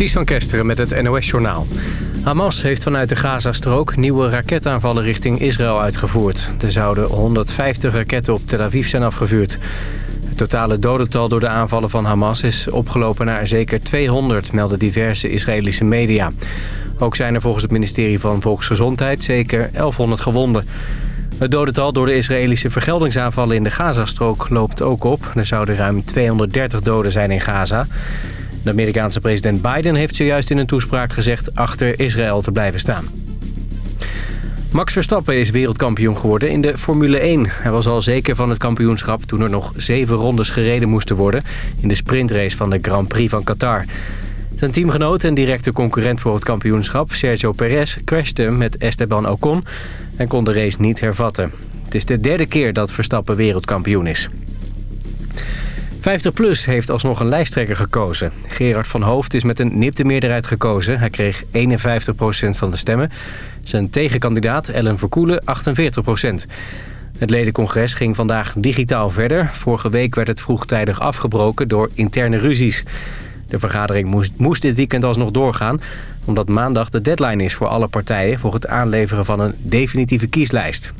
Ties van Kesteren met het NOS-journaal. Hamas heeft vanuit de Gazastrook nieuwe raketaanvallen richting Israël uitgevoerd. Er zouden 150 raketten op Tel Aviv zijn afgevuurd. Het totale dodental door de aanvallen van Hamas is opgelopen naar zeker 200, melden diverse Israëlische media. Ook zijn er volgens het ministerie van Volksgezondheid zeker 1100 gewonden. Het dodental door de Israëlische vergeldingsaanvallen in de Gazastrook loopt ook op. Er zouden ruim 230 doden zijn in Gaza. De Amerikaanse president Biden heeft zojuist in een toespraak gezegd achter Israël te blijven staan. Max Verstappen is wereldkampioen geworden in de Formule 1. Hij was al zeker van het kampioenschap toen er nog zeven rondes gereden moesten worden... in de sprintrace van de Grand Prix van Qatar. Zijn teamgenoot en directe concurrent voor het kampioenschap, Sergio Perez... crashte met Esteban Ocon en kon de race niet hervatten. Het is de derde keer dat Verstappen wereldkampioen is. 50PLUS heeft alsnog een lijsttrekker gekozen. Gerard van Hoofd is met een nipte meerderheid gekozen. Hij kreeg 51% van de stemmen. Zijn tegenkandidaat Ellen Verkoelen 48%. Het ledencongres ging vandaag digitaal verder. Vorige week werd het vroegtijdig afgebroken door interne ruzies. De vergadering moest, moest dit weekend alsnog doorgaan... omdat maandag de deadline is voor alle partijen... voor het aanleveren van een definitieve kieslijst.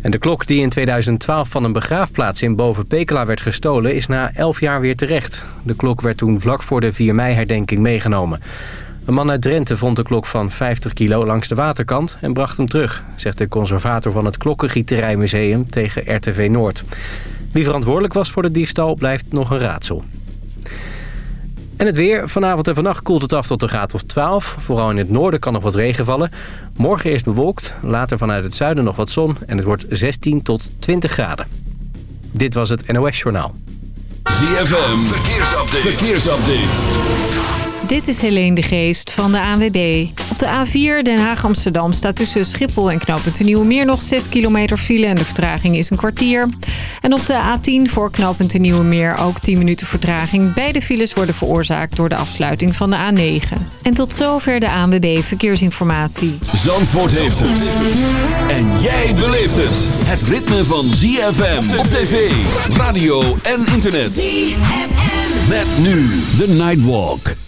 En de klok die in 2012 van een begraafplaats in Boven-Pekela werd gestolen... is na 11 jaar weer terecht. De klok werd toen vlak voor de 4 mei-herdenking meegenomen. Een man uit Drenthe vond de klok van 50 kilo langs de waterkant en bracht hem terug... zegt de conservator van het Klokkengieterijmuseum tegen RTV Noord. Wie verantwoordelijk was voor de diefstal blijft nog een raadsel. En het weer. Vanavond en vannacht koelt het af tot een graad of 12. Vooral in het noorden kan nog wat regen vallen. Morgen eerst bewolkt, later vanuit het zuiden nog wat zon... en het wordt 16 tot 20 graden. Dit was het NOS Journaal. ZFM, verkeersupdate. verkeersupdate. Dit is Helene de Geest van de ANWB. Op de A4 Den Haag-Amsterdam staat tussen Schiphol en knooppunt Nieuwe Meer nog 6 kilometer file en de vertraging is een kwartier. En op de A10 voor knooppunt Nieuwe Meer ook 10 minuten vertraging. Beide files worden veroorzaakt door de afsluiting van de A9. En tot zover de ANWB Verkeersinformatie. Zandvoort heeft het. En jij beleeft het. Het ritme van ZFM op tv, radio en internet. ZFM. Met nu de Nightwalk.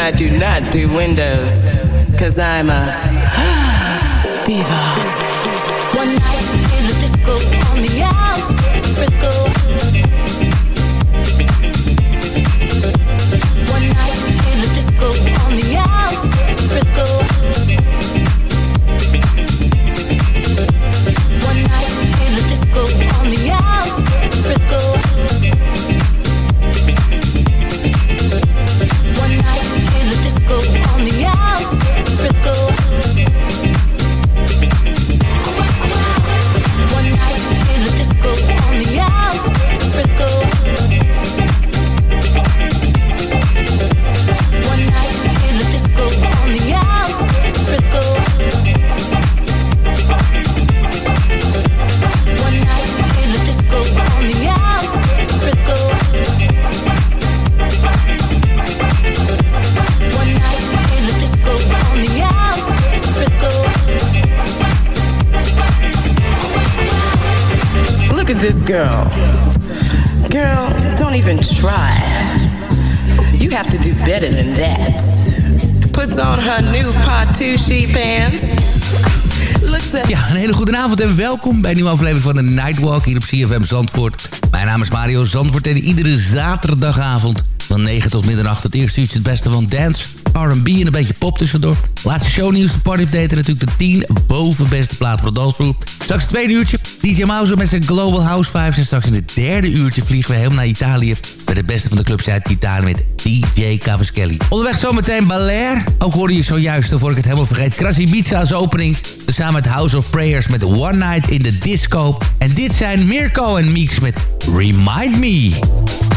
I do not do windows, cause I'm a diva. Ja, een hele goede avond en welkom bij een nieuwe aflevering van de Nightwalk hier op CFM Zandvoort. Mijn naam is Mario Zandvoort en iedere zaterdagavond van 9 tot middernacht het eerste uurtje het beste van dance, R&B en een beetje pop tussendoor. Laatste shownieuws, de party update en natuurlijk de 10 bovenbeste platen voor de dansgroep. Straks het tweede uurtje, DJ Mouse met zijn Global House Vibes. En straks in het derde uurtje vliegen we helemaal naar Italië... met de beste van de clubs uit Italië met DJ Cavaschelli. Onderweg zometeen Balair. Ook hoorde je zojuist, voor ik het helemaal vergeet... Krasibica als opening. Samen met House of Prayers met One Night in the Disco. En dit zijn Mirko en Meeks met Remind Me.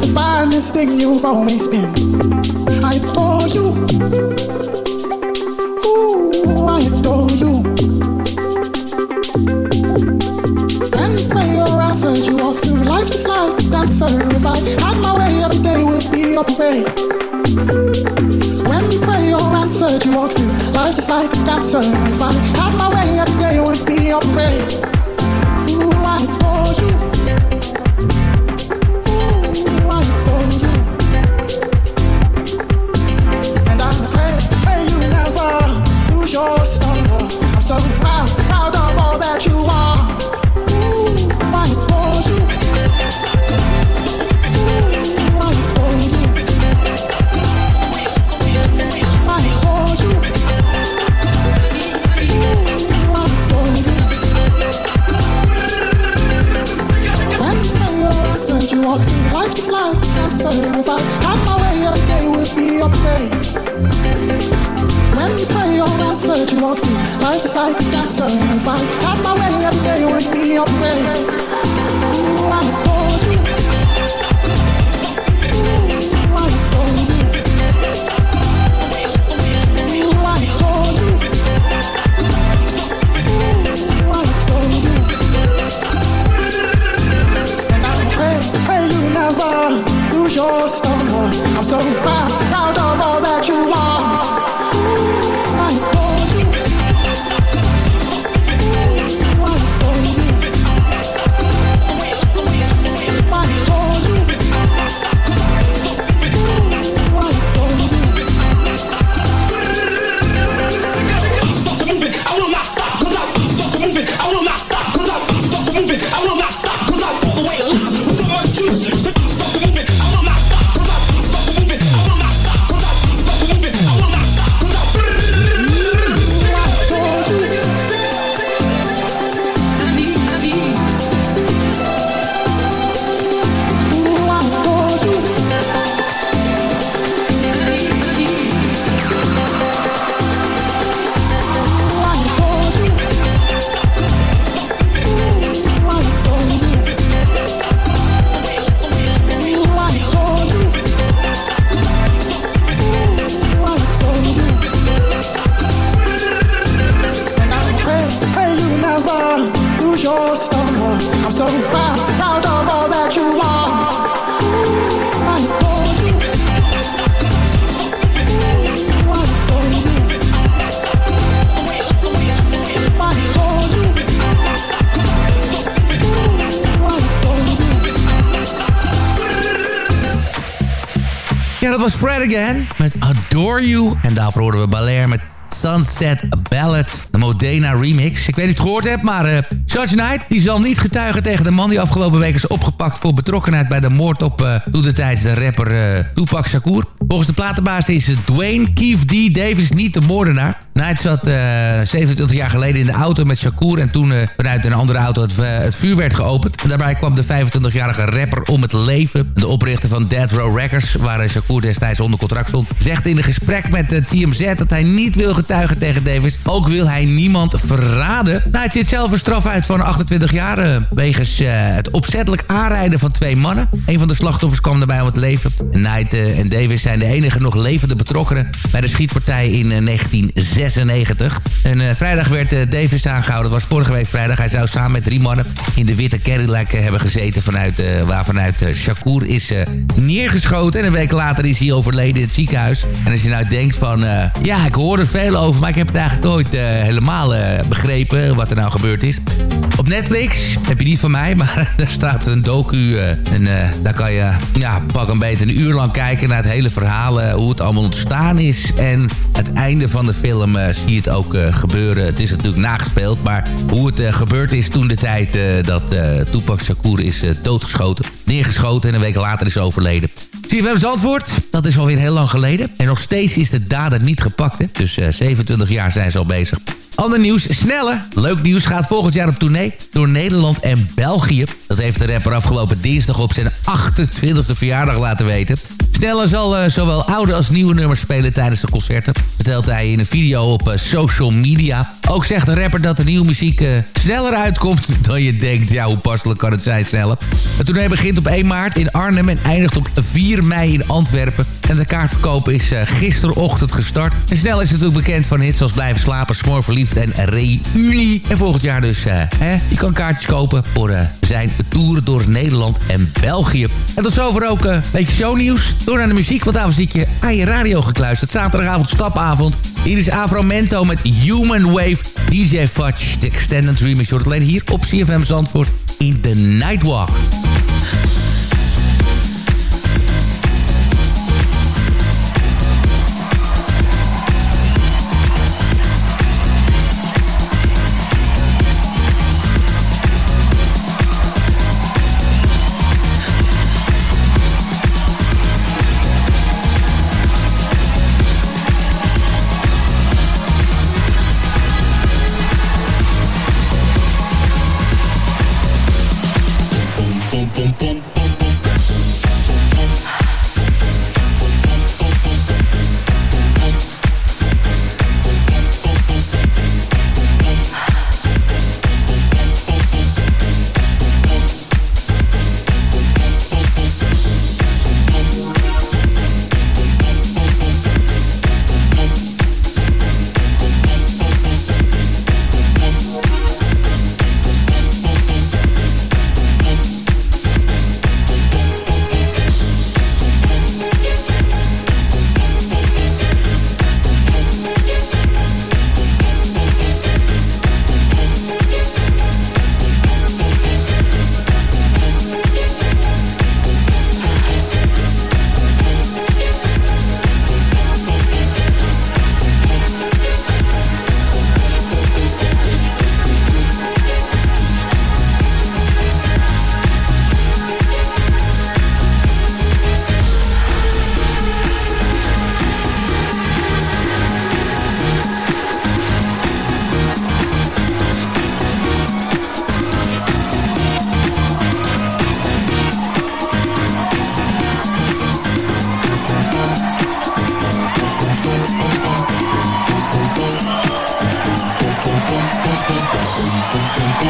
Find this thing you've always been. I adore you. Ooh, I you. You walk through life just like that, had my way, every day would be a. When prayer answered you walk through life just like that, sir. If I had my way, every day would be a parade. lost on love. I'm so proud. Walk through life like a dancer. If I had my way, every day would be you. You. You. You. And you stomach. I'm so proud, proud of all that you are. Met Adore You. En daarvoor hoorden we Balair met Sunset Ballad, de Modena remix. Ik weet niet of je het gehoord hebt, maar eh Judge Knight die zal niet getuigen tegen de man die afgelopen week is opgepakt voor betrokkenheid bij de moord op uh, toen de tijd de rapper eh Tupac Shakur. Volgens de platenbaas is Dwayne Keith D. Davis niet de moordenaar. Knight zat uh, 27 jaar geleden in de auto met Shakur en toen uh, vanuit een andere auto het, uh, het vuur werd geopend. En daarbij kwam de 25-jarige rapper om het leven. De oprichter van Dead Row Records, waar Shakur destijds onder contract stond, zegt in een gesprek met TMZ dat hij niet wil getuigen tegen Davis. Ook wil hij niemand verraden. Knight zit zelf een straf uit van 28 jaar wegens het opzettelijk aanrijden van twee mannen. Een van de slachtoffers kwam daarbij om het leven. Knight en Davis zijn de enige nog levende betrokkenen bij de schietpartij in 1996. En uh, vrijdag werd uh, Davis aangehouden. Dat was vorige week vrijdag. Hij zou samen met drie mannen in de witte Cadillac uh, hebben gezeten... Vanuit, waar vanuit Shakur is neergeschoten. En een week later is hij overleden in het ziekenhuis. En als je nou denkt van... ja, ik hoor er veel over, maar ik heb het eigenlijk nooit helemaal begrepen... wat er nou gebeurd is. Op Netflix, heb je niet van mij, maar daar staat een docu... en daar kan je ja, pak een beetje een uur lang kijken naar het hele verhaal... hoe het allemaal ontstaan is en het einde van de film uh, zie je het ook uh, gebeuren. Het is natuurlijk nagespeeld, maar hoe het uh, gebeurd is toen de tijd dat Tupac Shakur is doodgeschoten. Neergeschoten en een week later is overleden. CFM's antwoord, dat is alweer heel lang geleden. En nog steeds is de dader niet gepakt. Dus 27 jaar zijn ze al bezig. Ander nieuws, Snelle, leuk nieuws, gaat volgend jaar op tournee door Nederland en België. Dat heeft de rapper afgelopen dinsdag op zijn 28e verjaardag laten weten. Snelle zal uh, zowel oude als nieuwe nummers spelen tijdens de concerten. Vertelt hij in een video op uh, social media. Ook zegt de rapper dat de nieuwe muziek uh, sneller uitkomt dan je denkt. Ja, hoe passelijk kan het zijn sneller. Het tournee begint op 1 maart in Arnhem en eindigt op 4 mei in Antwerpen. En de kaartverkoop is gisterochtend gestart. En Snel is natuurlijk bekend van hits zoals Blijven Slapen, Smoor Verliefd en Reunie. En volgend jaar dus, hè, je kan kaartjes kopen voor zijn tour door Nederland en België. En tot zover ook een beetje shownieuws. Door naar de muziek, want daarvoor zit je aan je radio gekluisterd. Zaterdagavond stapavond. Hier is Avromento met Human Wave. DJ Fudge, de extended remix. Je hoort alleen hier op CFM Zandvoort in The Nightwalk.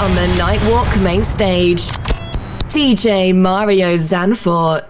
on the Nightwalk main stage, DJ Mario Zanfort.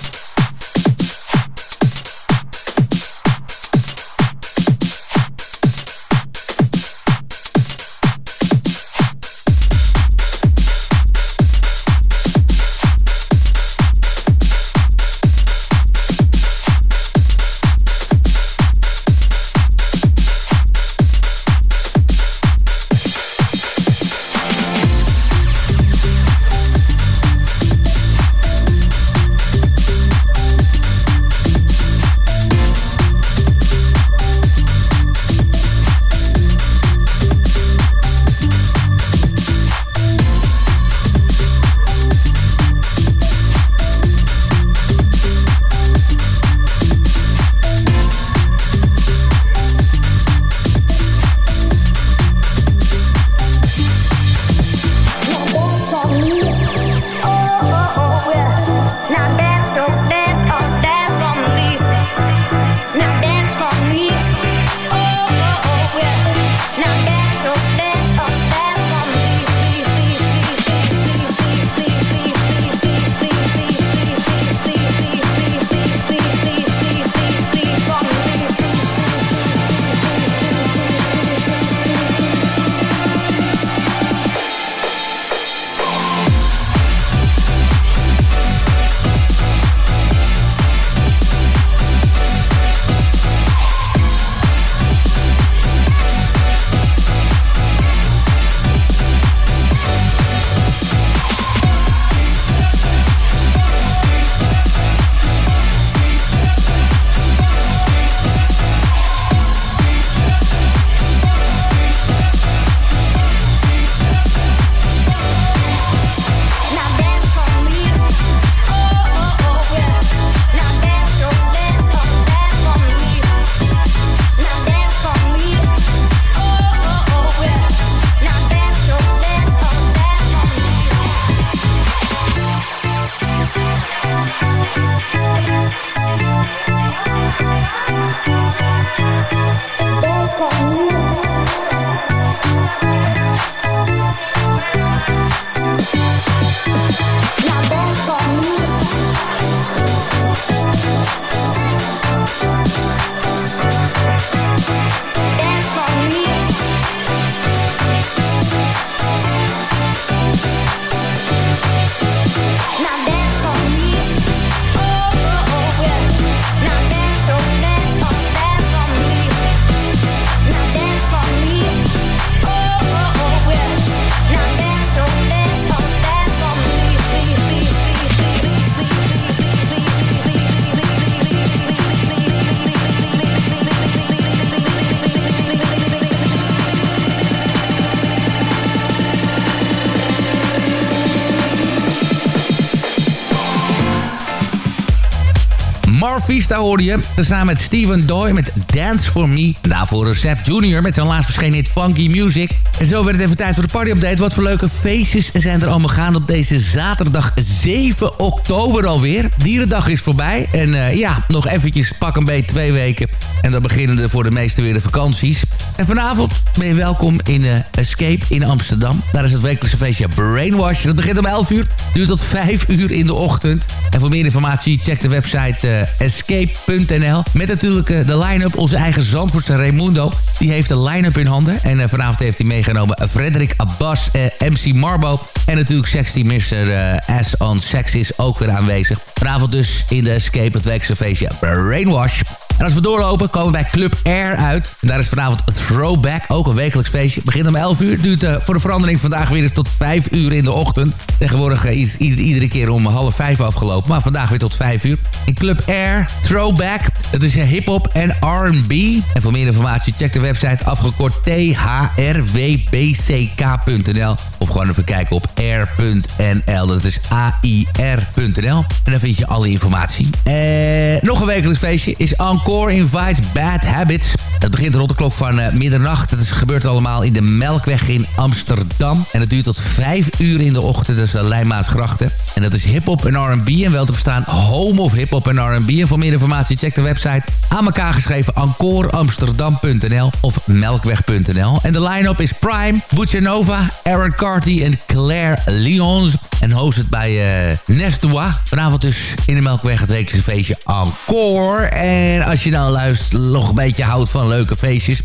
Vista hoorde je. Tezamen met Steven Doy met Dance For Me. Daarvoor Recept Junior met zijn laatst verschenen hit Funky Music. En zo werd het even tijd voor de party-update. Wat voor leuke feestjes zijn er allemaal gaan op deze zaterdag 7 oktober alweer. Dierendag is voorbij. En uh, ja, nog eventjes pak een beetje twee weken. En dan beginnen er voor de meesten weer de vakanties. En vanavond ben je welkom in uh, Escape in Amsterdam. Daar is het wekelijkse feestje Brainwash. Dat begint om 11 uur, duurt tot 5 uur in de ochtend. En voor meer informatie check de website uh, escape.nl. Met natuurlijk de line-up, onze eigen Zandvoortse Raimundo. Die heeft de line-up in handen. En vanavond heeft hij meegenomen Frederik Abbas, MC Marbo. En natuurlijk Sexy Mr. S on Sex is ook weer aanwezig. Vanavond dus in de Escape het wekelijkse feestje Brainwash. En als we doorlopen komen we bij Club Air uit. En daar is vanavond het Throwback, ook een wekelijks feestje. Het begint om 11 uur, duurt uh, voor de verandering vandaag weer eens tot 5 uur in de ochtend. Tegenwoordig uh, is iedere keer om half 5 afgelopen, maar vandaag weer tot 5 uur. In Club Air Throwback, dat is hip-hop en R&B. En voor meer informatie check de website afgekort thrwbck.nl of gewoon even kijken op air.nl. Dat is A-I-R.nl. En daar vind je alle informatie. Eh, nog een wekelijks feestje is Encore Invites Bad Habits. Het begint rond de klok van uh, middernacht. Is gebeurt allemaal in de Melkweg in Amsterdam. En het duurt tot vijf uur in de ochtend. Dat is de Leijmaansgrachten. En dat is hip-hop en R&B. En wel te verstaan home of hip-hop en R&B. En voor meer informatie check de website aan elkaar geschreven encoreamsterdam.nl of melkweg.nl. En de line-up is Prime, Butchanova, Aaron Carty en Claire Lyons. En host het bij uh. Vanavond dus in de Melkweg het wekelijkse feestje Encore. En als je nou luistert, nog een beetje houdt van leuke feestjes...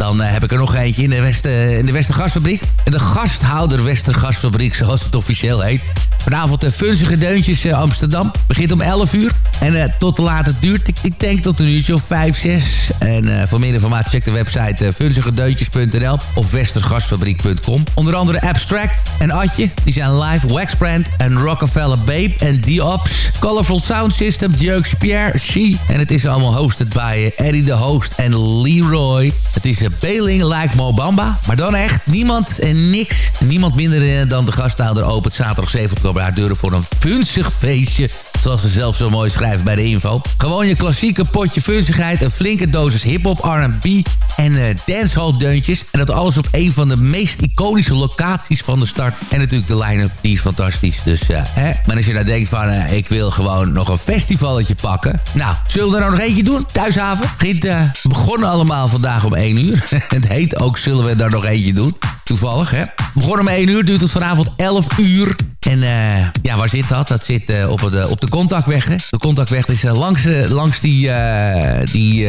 Dan uh, heb ik er nog eentje in de, Westen, in de Westergasfabriek. De gasthouder Westergasfabriek, zoals het officieel heet. Vanavond de Funzige Deuntjes Amsterdam. Begint om 11 uur. En uh, tot te laat het duurt. Ik, denk tot een uurtje of 5, 6. En voor meer informatie check de website funzigedeuntjes.nl of westergasfabriek.com. Onder andere Abstract en Atje. Die zijn live. Waxbrand en Rockefeller Babe en Diops. Colorful Sound System. Jeux Pierre She. En het is allemaal hosted bij Eddie de Host en Leroy. Het is Beling like Mobamba. Maar dan echt niemand en niks. Niemand minder dan de gasthouder opent zaterdag 7 oktober haar deuren voor een funzig feestje. Zoals ze zelf zo mooi schrijven bij de info. Gewoon je klassieke potje funzigheid, een flinke dosis hip-hop, RB en uh, dancehall deuntjes. En dat alles op een van de meest iconische locaties van de start. En natuurlijk de line-up, die is fantastisch. Dus, uh, hè. Maar als je nou denkt van, uh, ik wil gewoon nog een festivalletje pakken. Nou, zullen we er nou nog eentje doen? Thuishaven. Begint, begonnen allemaal vandaag om 1 uur. het heet ook, zullen we daar nog eentje doen? Toevallig, hè? Begonnen om 1 uur, duurt het vanavond 11 uur. En ja, waar zit dat? Dat zit op, de, op de contactweg. Hè? De contactweg is uh, langs, langs, die, die,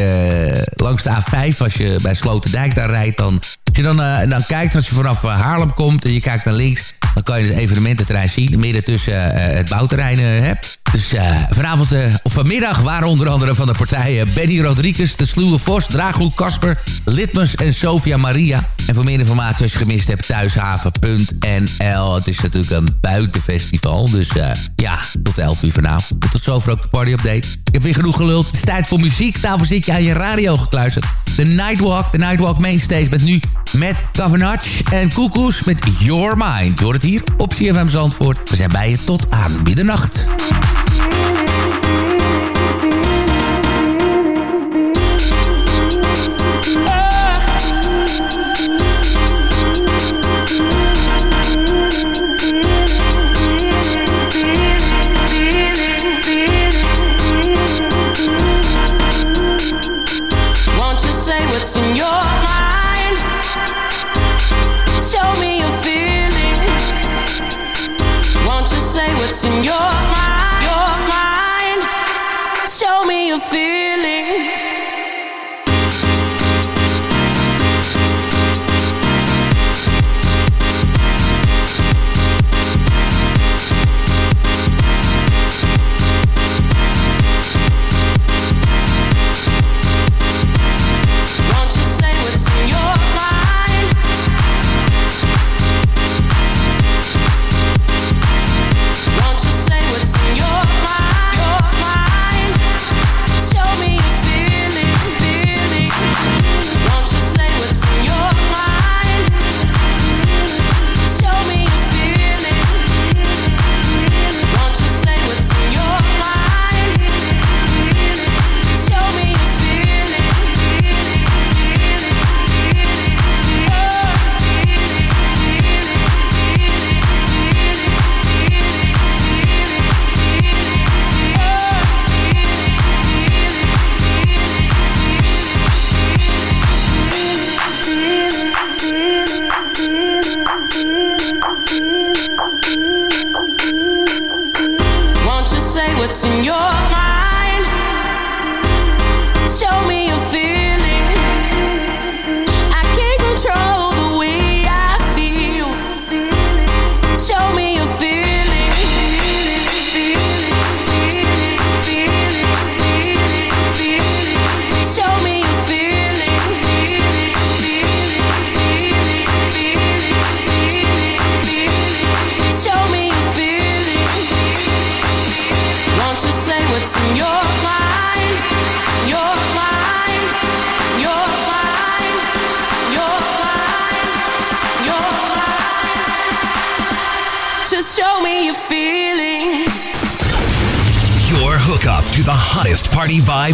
langs de A5. Als je bij Sloterdijk daar rijdt, dan... Als je dan, dan kijkt, als je vanaf Haarlem komt en je kijkt naar links... dan kan je het evenemententerrein zien. Midden tussen het bouwterrein hebt. Dus vanavond, of vanmiddag waren onder andere van de partijen Benny Rodriguez, De Sluwe Vos, Drago Kasper, Litmus en Sofia Maria. En voor meer informatie als je gemist hebt, thuishaven.nl. Het is natuurlijk een buitenfestival, dus ja, tot 11 uur vanavond. Tot zover ook de party update. Ik heb weer genoeg geluld. Het is tijd voor muziek. Daarvoor zit je aan je radio gekluisterd. De Nightwalk, de Nightwalk Mainstage met nu met Cavenach en Koekoes met Your Mind. Je het hier op CFM Zandvoort. We zijn bij je tot aan middernacht.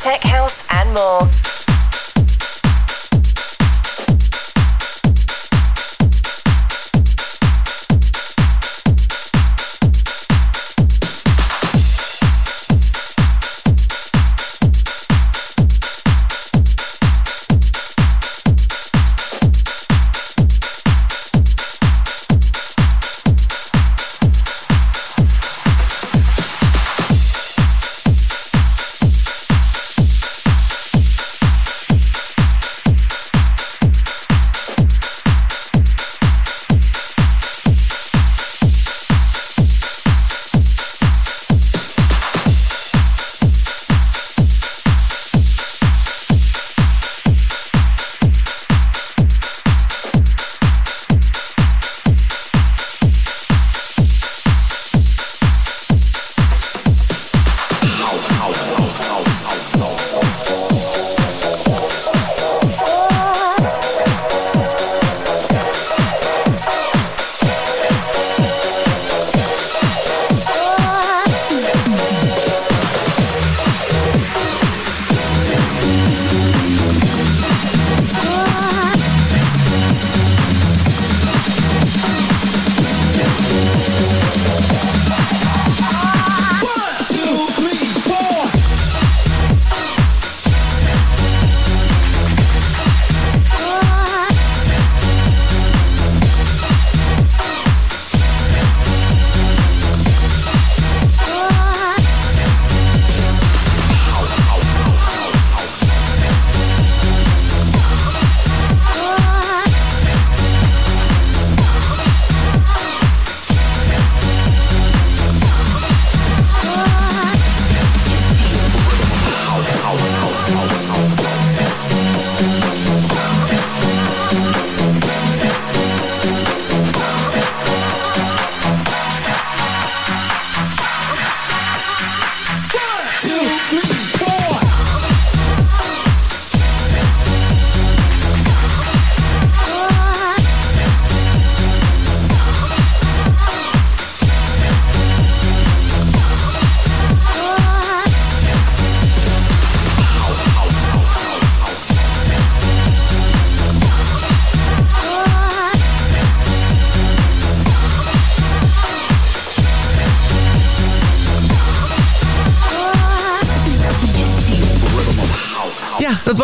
Tech help.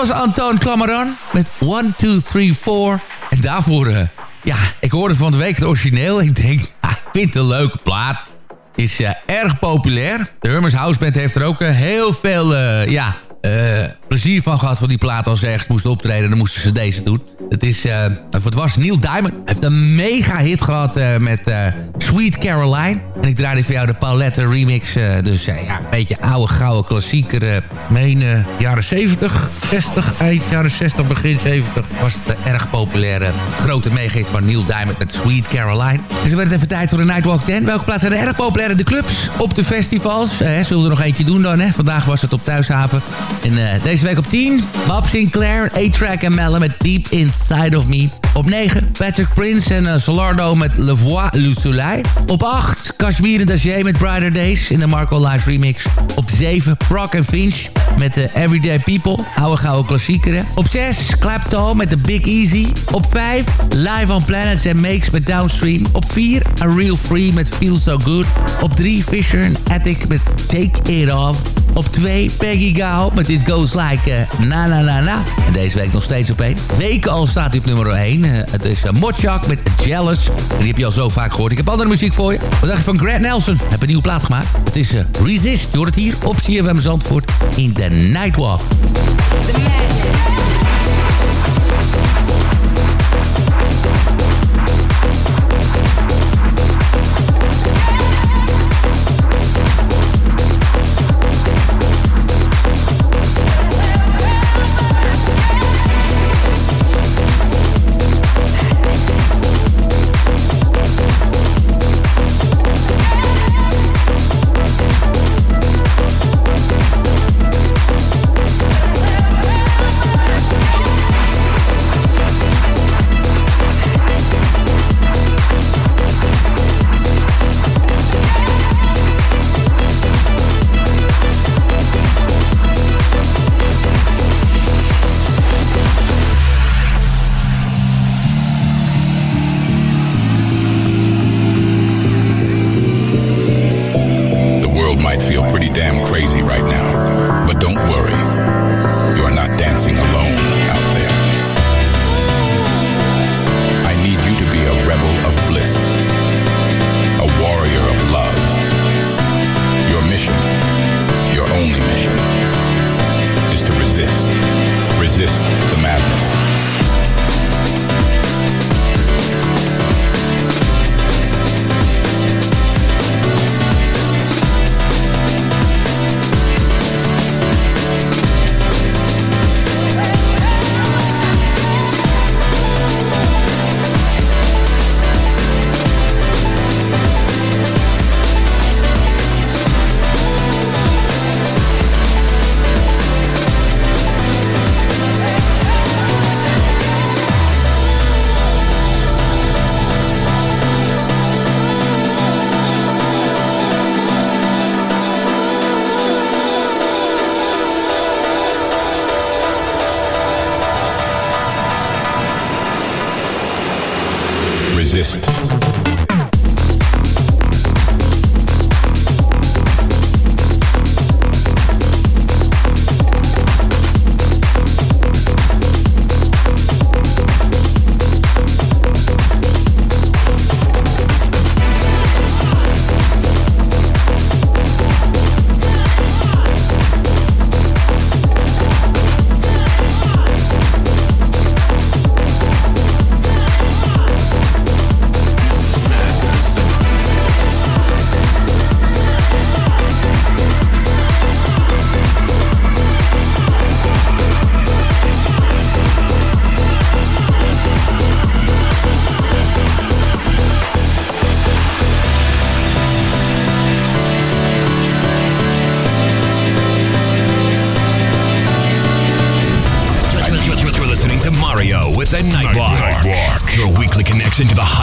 Was Antoine Clamaran met 1, 2, 3, 4. En daarvoor, uh, ja, ik hoorde van de week het origineel. Ik denk, ah, ik vind het een leuke plaat. Is uh, erg populair. De Hermes House Band heeft er ook uh, heel veel, ja, plezier van gehad van die plaat als ze ergens moesten optreden. Dan moesten ze deze doen. Het, is, het was Neil Diamond. Hij heeft een mega hit gehad met Sweet Caroline. En ik draaide voor jou de Paulette remix. dus ja, een beetje oude, gouden klassieker. meen jaren 70, 60, eind jaren 60, begin 70. Was het een erg populaire grote meegehit van Neil Diamond met Sweet Caroline. Dus er werd even tijd voor de Nightwalk 10. Welke plaatsen zijn erg populair in de clubs? Op de festivals. zullen we er nog eentje doen dan? Hè? Vandaag was het op Thuishaven. En deze week op 10. Bob Sinclair, A-Track en Mellen met Deep Inside of Me. Op 9 Patrick Prince en uh, Solardo met Le Voix Le Soleil. Op 8 Kashmir en Dacier met Brighter Days in de Marco Live remix. Op 7 Proc en Finch met de Everyday People. Oude gouden klassieker. Op 6 Clapto met The Big Easy. Op 5 Live on Planets en Makes met Downstream. Op 4 A Real Free met Feel So Good. Op 3 Fisher en Attic met Take It Off. Op 2 Peggy Gao met It Goes Like uh, Na Na Na Na. En deze week nog steeds op 1. Weken al staat hij op nummer 1. Uh, het is uh, Mochak met Jealous. En die heb je al zo vaak gehoord. Ik heb andere muziek voor je. Wat dacht je van Grant Nelson? Heb een nieuwe plaat gemaakt. Het is Resist. Hoort het hier op CFM Zandvoort in The Nightwalk.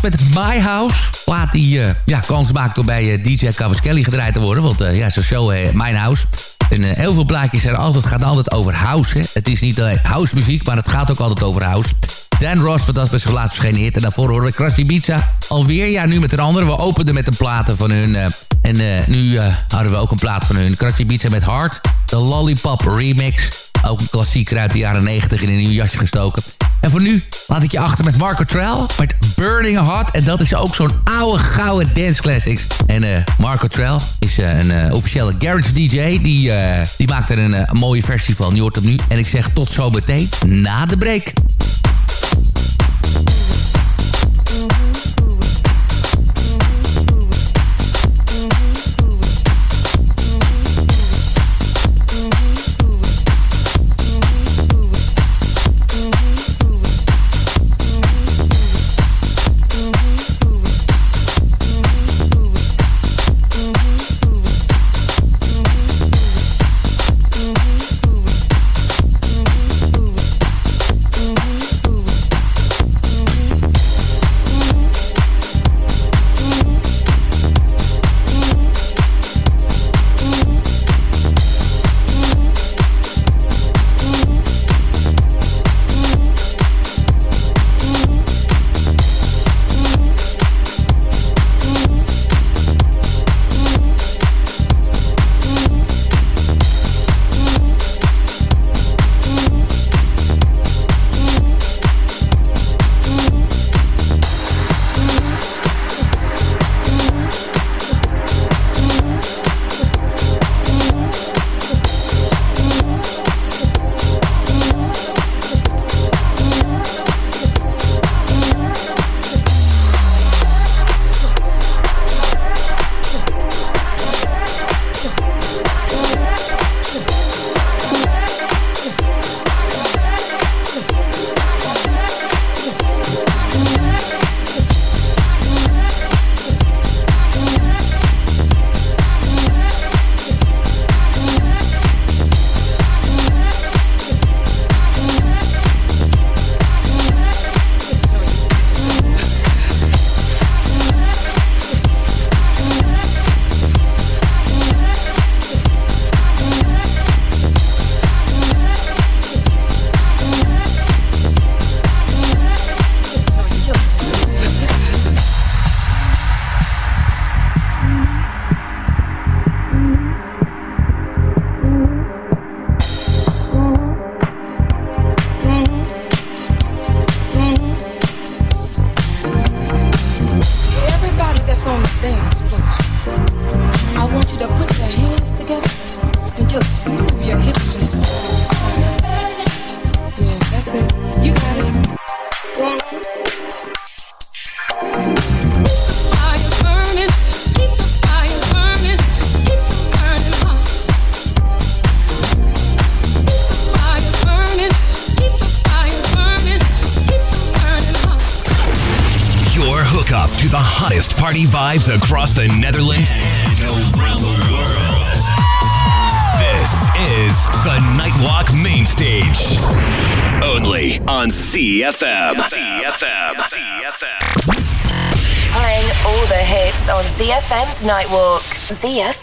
Met My House. Plaat die uh, ja, kans maakt om bij uh, DJ Cavaschelli gedraaid te worden. Want uh, ja, zijn show uh, My House. En heel veel plaatjes zijn altijd, gaan altijd over house. Het is niet alleen house muziek, maar het gaat ook altijd over house. Dan Ross, wat dat met zijn laatst verschenen hit. En daarvoor horen we Krusty Pizza. Alweer, ja, nu met een andere. We openden met een platen van hun. en nu hadden we ook een plaat van hun. Krusty Pizza met Heart. De Lollipop Remix. Ook een klassieker uit de jaren 90 in een nieuw jasje gestoken. En voor nu laat ik je achter met Marco Trell met Burning Hot. En dat is ook zo'n oude, gouden dance classics. En uh, Marco Trell is uh, een uh, officiële garage DJ. Die, die maakt er een, mooie versie van. Je hoort hem nu. En ik zeg tot zo meteen na de break.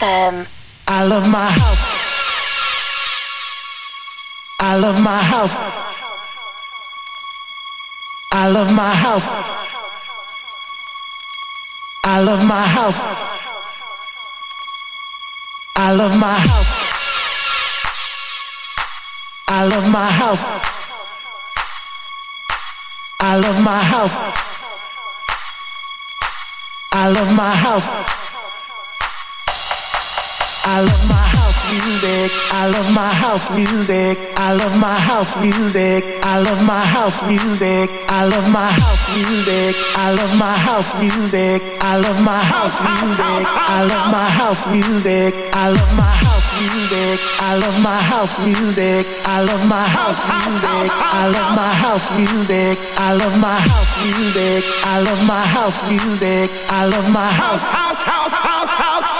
ZFM. I love my house. I love my house. I love my house. I love my house. I love my house. I love my house. I love my house. I love my house. I love my house music. I love my house music. I love my house music. I love my house music. I love my house music. I love my house music. I love my house music. I love my house music. I love my house music. I love my house music. I love my house music. I love my house music. I love my house music. I love my house music. House house house house house.